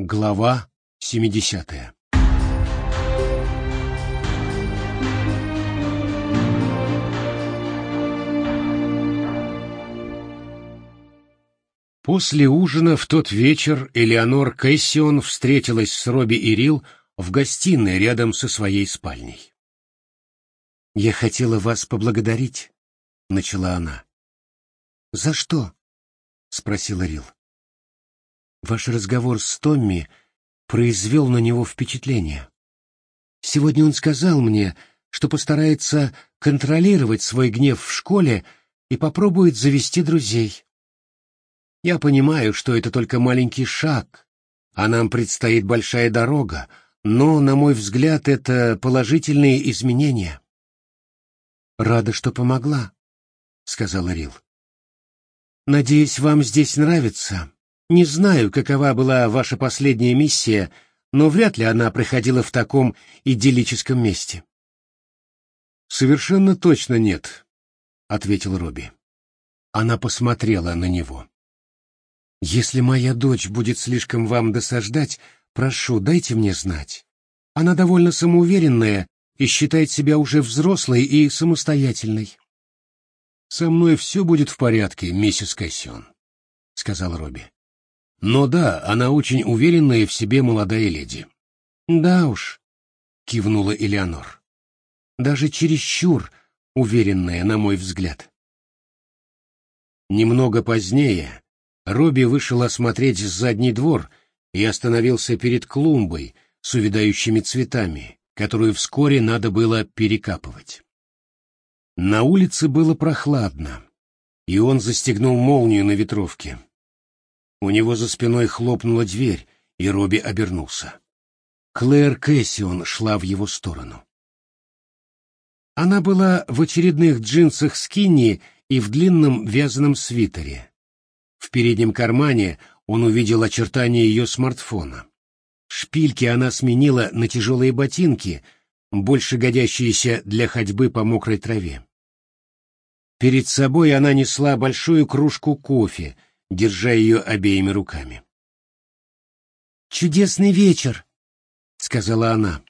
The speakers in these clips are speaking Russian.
Глава 70 После ужина в тот вечер Элеонор Кэссион встретилась с Робби и Рил в гостиной рядом со своей спальней. «Я хотела вас поблагодарить», — начала она. «За что?» — спросила Рил. Ваш разговор с Томми произвел на него впечатление. Сегодня он сказал мне, что постарается контролировать свой гнев в школе и попробует завести друзей. Я понимаю, что это только маленький шаг, а нам предстоит большая дорога, но, на мой взгляд, это положительные изменения. «Рада, что помогла», — сказала Рил. «Надеюсь, вам здесь нравится. Не знаю, какова была ваша последняя миссия, но вряд ли она проходила в таком идиллическом месте. Совершенно точно нет, ответил Робби. Она посмотрела на него. Если моя дочь будет слишком вам досаждать, прошу, дайте мне знать. Она довольно самоуверенная и считает себя уже взрослой и самостоятельной. Со мной все будет в порядке, миссис Кэссион, сказал Робби. Но да, она очень уверенная в себе молодая леди. Да уж, кивнула Элеонор. Даже чересчур уверенная, на мой взгляд. Немного позднее Робби вышел осмотреть задний двор и остановился перед клумбой с увядающими цветами, которую вскоре надо было перекапывать. На улице было прохладно, и он застегнул молнию на ветровке. У него за спиной хлопнула дверь, и Робби обернулся. Клэр Кэссион шла в его сторону. Она была в очередных джинсах скинни и в длинном вязаном свитере. В переднем кармане он увидел очертания ее смартфона. Шпильки она сменила на тяжелые ботинки, больше годящиеся для ходьбы по мокрой траве. Перед собой она несла большую кружку кофе — держа ее обеими руками. «Чудесный вечер», — сказала она,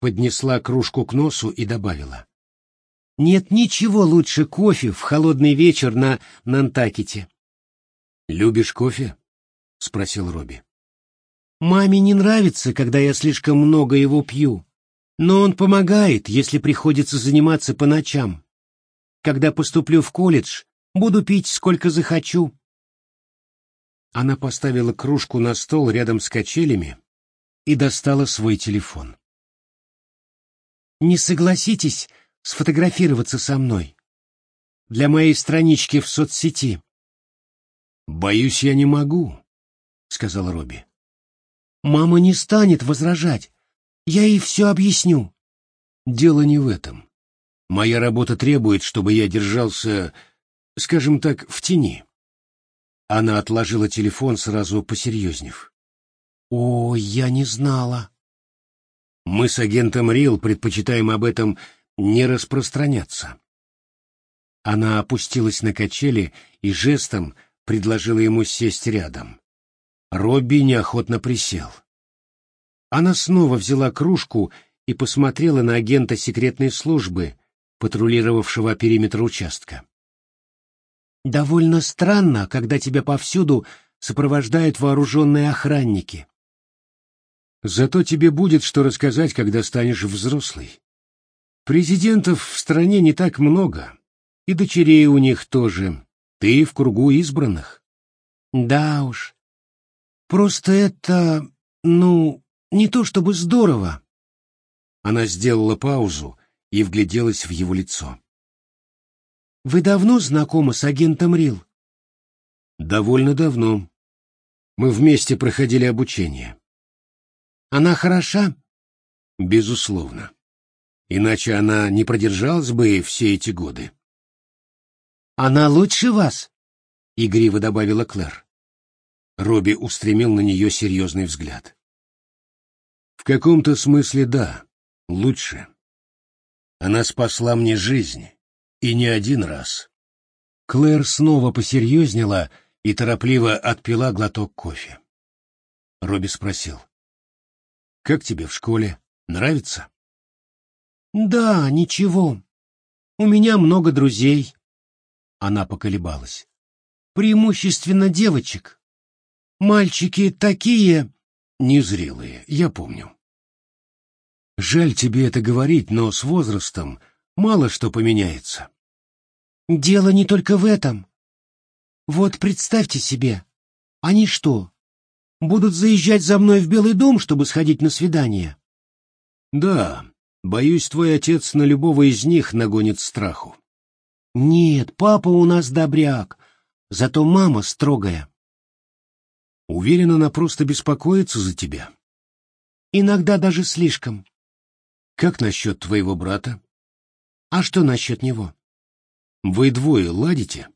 поднесла кружку к носу и добавила. «Нет ничего лучше кофе в холодный вечер на Нантакете». «Любишь кофе?» — спросил Робби. «Маме не нравится, когда я слишком много его пью, но он помогает, если приходится заниматься по ночам. Когда поступлю в колледж, буду пить сколько захочу». Она поставила кружку на стол рядом с качелями и достала свой телефон. «Не согласитесь сфотографироваться со мной? Для моей странички в соцсети». «Боюсь, я не могу», — сказал Робби. «Мама не станет возражать. Я ей все объясню». «Дело не в этом. Моя работа требует, чтобы я держался, скажем так, в тени». Она отложила телефон, сразу посерьезнев. «О, я не знала». «Мы с агентом Рил предпочитаем об этом не распространяться». Она опустилась на качели и жестом предложила ему сесть рядом. Робби неохотно присел. Она снова взяла кружку и посмотрела на агента секретной службы, патрулировавшего периметр участка. Довольно странно, когда тебя повсюду сопровождают вооруженные охранники. Зато тебе будет что рассказать, когда станешь взрослый. Президентов в стране не так много, и дочерей у них тоже. Ты в кругу избранных. Да уж. Просто это, ну, не то чтобы здорово. Она сделала паузу и вгляделась в его лицо. Вы давно знакомы с агентом Рил? Довольно давно. Мы вместе проходили обучение. Она хороша? Безусловно. Иначе она не продержалась бы все эти годы. Она лучше вас? Игриво добавила Клэр. Робби устремил на нее серьезный взгляд. В каком-то смысле да, лучше. Она спасла мне жизнь и не один раз. Клэр снова посерьезнела и торопливо отпила глоток кофе. Робби спросил. «Как тебе в школе? Нравится?» «Да, ничего. У меня много друзей». Она поколебалась. «Преимущественно девочек. Мальчики такие...» «Незрелые, я помню». «Жаль тебе это говорить, но с возрастом мало что поменяется». «Дело не только в этом. Вот представьте себе, они что, будут заезжать за мной в Белый дом, чтобы сходить на свидание?» «Да, боюсь, твой отец на любого из них нагонит страху». «Нет, папа у нас добряк, зато мама строгая». «Уверен, она просто беспокоится за тебя». «Иногда даже слишком». «Как насчет твоего брата?» «А что насчет него?» «Вы двое ладите?»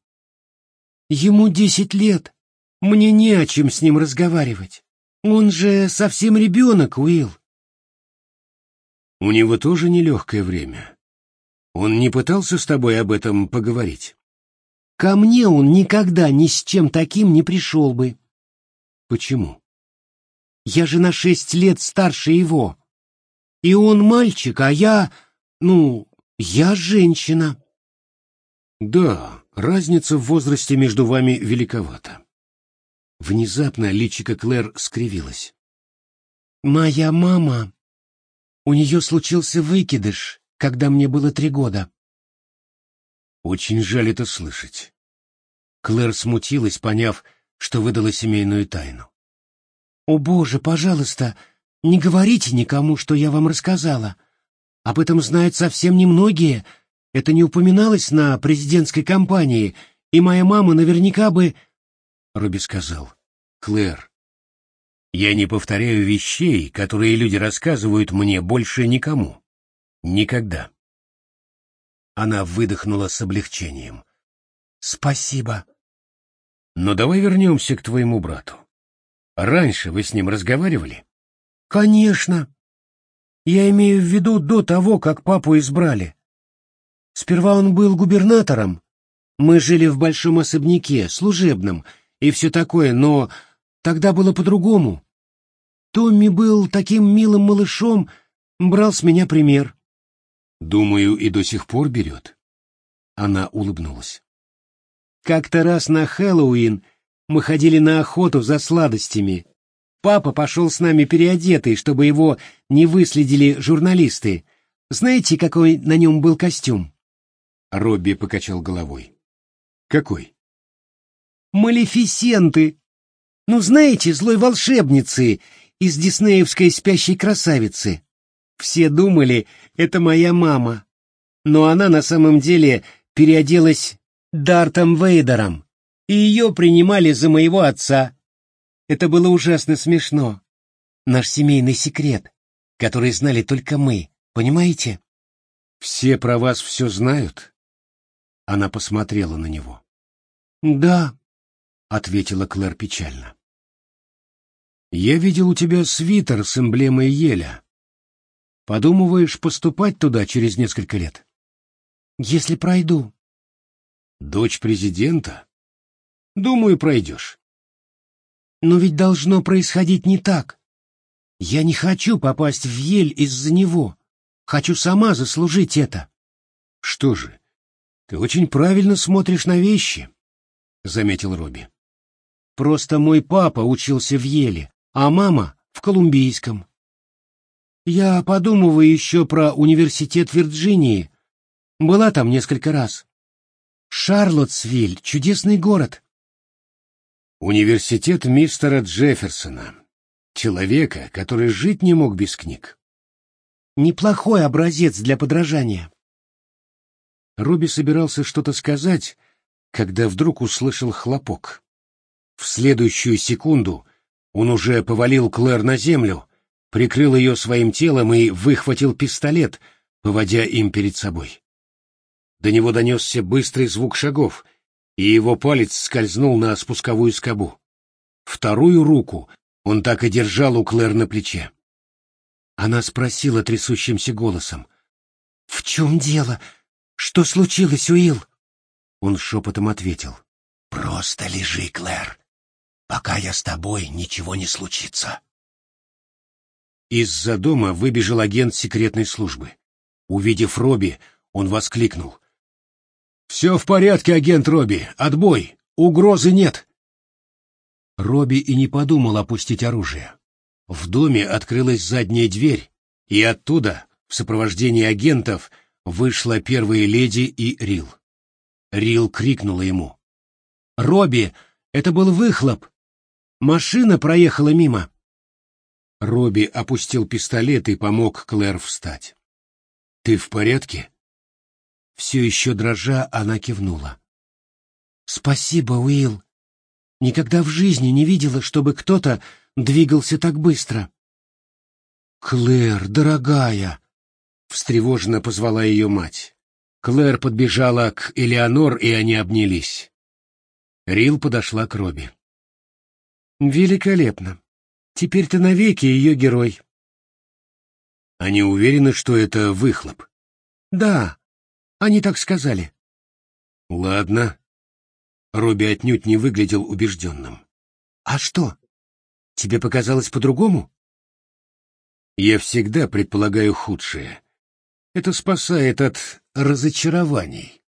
«Ему десять лет. Мне не о чем с ним разговаривать. Он же совсем ребенок, Уилл. У него тоже нелегкое время. Он не пытался с тобой об этом поговорить? Ко мне он никогда ни с чем таким не пришел бы. Почему? Я же на шесть лет старше его. И он мальчик, а я... ну, я женщина. Да, разница в возрасте между вами великовата. Внезапно личико Клэр скривилось. «Моя мама... У нее случился выкидыш, когда мне было три года». «Очень жаль это слышать». Клэр смутилась, поняв, что выдала семейную тайну. «О, Боже, пожалуйста, не говорите никому, что я вам рассказала. Об этом знают совсем немногие. Это не упоминалось на президентской кампании, и моя мама наверняка бы...» Робби сказал. «Клэр, я не повторяю вещей, которые люди рассказывают мне больше никому. Никогда». Она выдохнула с облегчением. «Спасибо». «Но давай вернемся к твоему брату. Раньше вы с ним разговаривали?» «Конечно. Я имею в виду до того, как папу избрали. Сперва он был губернатором. Мы жили в большом особняке, служебном, и все такое, но тогда было по-другому. Томми был таким милым малышом, брал с меня пример. Думаю, и до сих пор берет. Она улыбнулась. Как-то раз на Хэллоуин мы ходили на охоту за сладостями. Папа пошел с нами переодетый, чтобы его не выследили журналисты. Знаете, какой на нем был костюм? Робби покачал головой. Какой? Малефисенты. Ну, знаете, злой волшебницы из диснеевской «Спящей красавицы». Все думали, это моя мама. Но она на самом деле переоделась Дартом Вейдером, и ее принимали за моего отца. Это было ужасно смешно. Наш семейный секрет, который знали только мы, понимаете? Все про вас все знают? Она посмотрела на него. Да, — ответила Клэр печально. «Я видел у тебя свитер с эмблемой еля. Подумываешь поступать туда через несколько лет?» «Если пройду». «Дочь президента? Думаю, пройдешь». «Но ведь должно происходить не так. Я не хочу попасть в ель из-за него. Хочу сама заслужить это». «Что же, ты очень правильно смотришь на вещи», — заметил Робби. Просто мой папа учился в Еле, а мама — в Колумбийском. Я подумываю еще про университет Вирджинии. Была там несколько раз. Шарлоттсвиль — чудесный город. Университет мистера Джефферсона. Человека, который жить не мог без книг. Неплохой образец для подражания. Робби собирался что-то сказать, когда вдруг услышал хлопок. В следующую секунду он уже повалил Клэр на землю, прикрыл ее своим телом и выхватил пистолет, поводя им перед собой. До него донесся быстрый звук шагов, и его палец скользнул на спусковую скобу. Вторую руку он так и держал у Клэр на плече. Она спросила трясущимся голосом. «В чем дело? Что случилось, Уилл?» Он шепотом ответил. «Просто лежи, Клэр. пока я с тобой, ничего не случится. Из-за дома выбежал агент секретной службы. Увидев Робби, он воскликнул. «Все в порядке, агент Робби. Отбой. Угрозы нет». Робби и не подумал опустить оружие. В доме открылась задняя дверь, и оттуда, в сопровождении агентов, вышла первая леди и Рил. Рил крикнула ему. «Робби, это был выхлоп! Машина проехала мимо!» Робби опустил пистолет и помог Клэр встать. «Ты в порядке?» Все еще дрожа, она кивнула. «Спасибо, Уилл. Никогда в жизни не видела, чтобы кто-то двигался так быстро». «Клэр, дорогая!» — встревоженно позвала ее мать. Клэр подбежала к Элеонор, и они обнялись. Рил подошла к Робби. «Великолепно. Теперь ты навеки ее герой». «Они уверены, что это выхлоп?» «Да, они так сказали. Ладно. Робби отнюдь не выглядел убежденным. А что? Тебе показалось по-другому? Я всегда предполагаю худшее. Это спасает от разочарований.